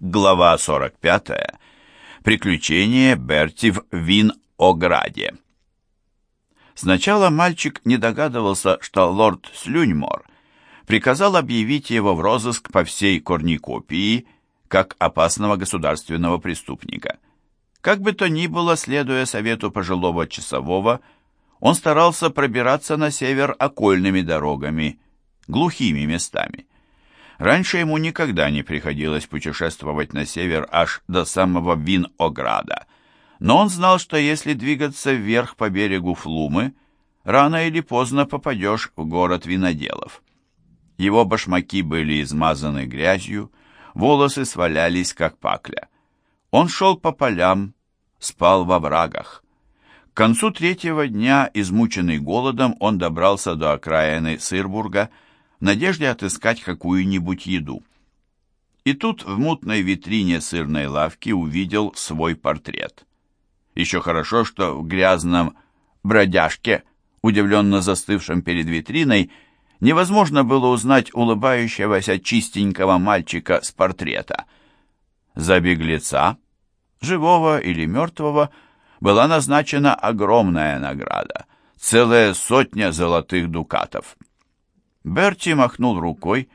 Глава 45. Приключения Берти в Вин-Ограде. Сначала мальчик не догадывался, что лорд Слюньмор приказал объявить его в розыск по всей Корникопии как опасного государственного преступника. Как бы то ни было, следуя совету пожилого часового, он старался пробираться на север окольными дорогами, глухими местами. Раньше ему никогда не приходилось путешествовать на север аж до самого Винограда, но он знал, что если двигаться вверх по берегу Флумы, рано или поздно попадешь в город виноделов. Его башмаки были измазаны грязью, волосы свалялись, как пакля. Он шел по полям, спал во врагах. К концу третьего дня, измученный голодом, он добрался до окраины Сырбурга, в надежде отыскать какую-нибудь еду. И тут в мутной витрине сырной лавки увидел свой портрет. Еще хорошо, что в грязном бродяжке, удивленно застывшем перед витриной, невозможно было узнать улыбающегося чистенького мальчика с портрета. За беглеца, живого или мертвого, была назначена огромная награда, целая сотня золотых дукатов. Берти махнул рукой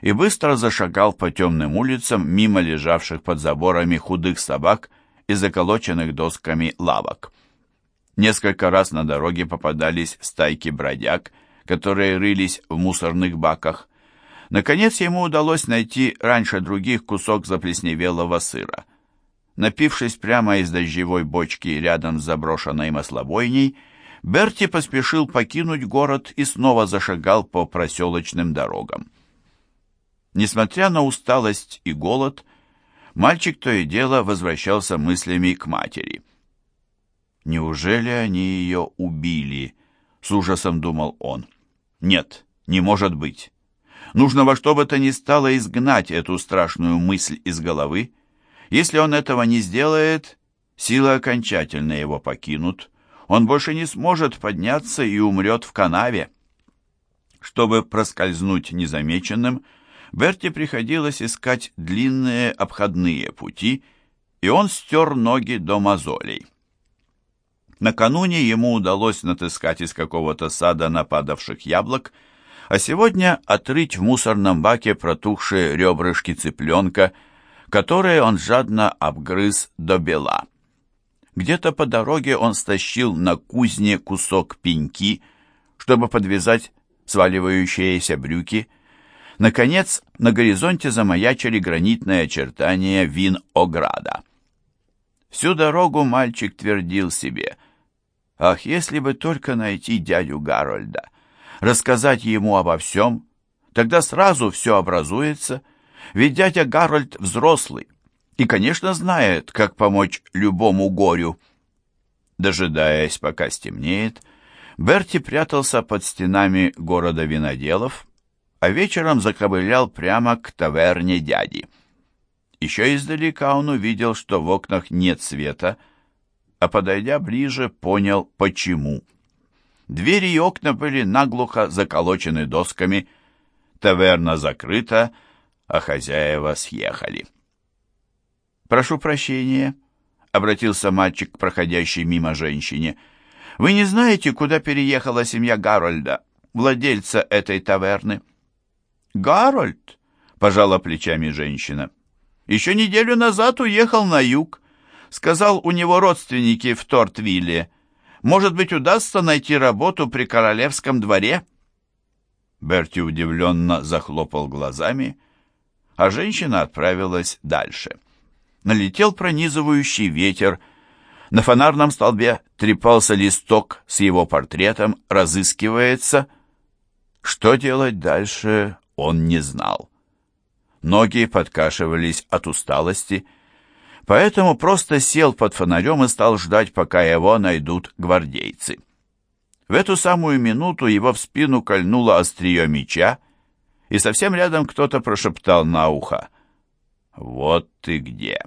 и быстро зашагал по темным улицам мимо лежавших под заборами худых собак и заколоченных досками лавок. Несколько раз на дороге попадались стайки бродяг, которые рылись в мусорных баках. Наконец ему удалось найти раньше других кусок заплесневелого сыра. Напившись прямо из дождевой бочки рядом с заброшенной маслобойней, Берти поспешил покинуть город и снова зашагал по проселочным дорогам. Несмотря на усталость и голод, мальчик то и дело возвращался мыслями к матери. «Неужели они ее убили?» — с ужасом думал он. «Нет, не может быть. Нужно во что бы то ни стало изгнать эту страшную мысль из головы. Если он этого не сделает, силы окончательно его покинут» он больше не сможет подняться и умрет в канаве. Чтобы проскользнуть незамеченным, Берти приходилось искать длинные обходные пути, и он стер ноги до мозолей. Накануне ему удалось натыскать из какого-то сада нападавших яблок, а сегодня отрыть в мусорном баке протухшие ребрышки цыпленка, которые он жадно обгрыз до бела. Где-то по дороге он стащил на кузне кусок пеньки, чтобы подвязать сваливающиеся брюки. Наконец, на горизонте замаячили гранитные очертания Вин-Ограда. Всю дорогу мальчик твердил себе, «Ах, если бы только найти дядю Гарольда, рассказать ему обо всем, тогда сразу все образуется, ведь дядя Гарольд взрослый, и, конечно, знает, как помочь любому горю. Дожидаясь, пока стемнеет, Берти прятался под стенами города виноделов, а вечером заковылял прямо к таверне дяди. Еще издалека он увидел, что в окнах нет света, а, подойдя ближе, понял, почему. Двери и окна были наглухо заколочены досками, таверна закрыта, а хозяева съехали. «Прошу прощения», — обратился мальчик к проходящей мимо женщине. «Вы не знаете, куда переехала семья Гарольда, владельца этой таверны?» «Гарольд?» — пожала плечами женщина. «Еще неделю назад уехал на юг. Сказал, у него родственники в Тортвилле. Может быть, удастся найти работу при королевском дворе?» Берти удивленно захлопал глазами, а женщина отправилась дальше налетел пронизывающий ветер. На фонарном столбе трепался листок с его портретом, разыскивается. Что делать дальше, он не знал. Ноги подкашивались от усталости, поэтому просто сел под фонарем и стал ждать, пока его найдут гвардейцы. В эту самую минуту его в спину кольнуло острие меча, и совсем рядом кто-то прошептал на ухо. «Вот ты где!»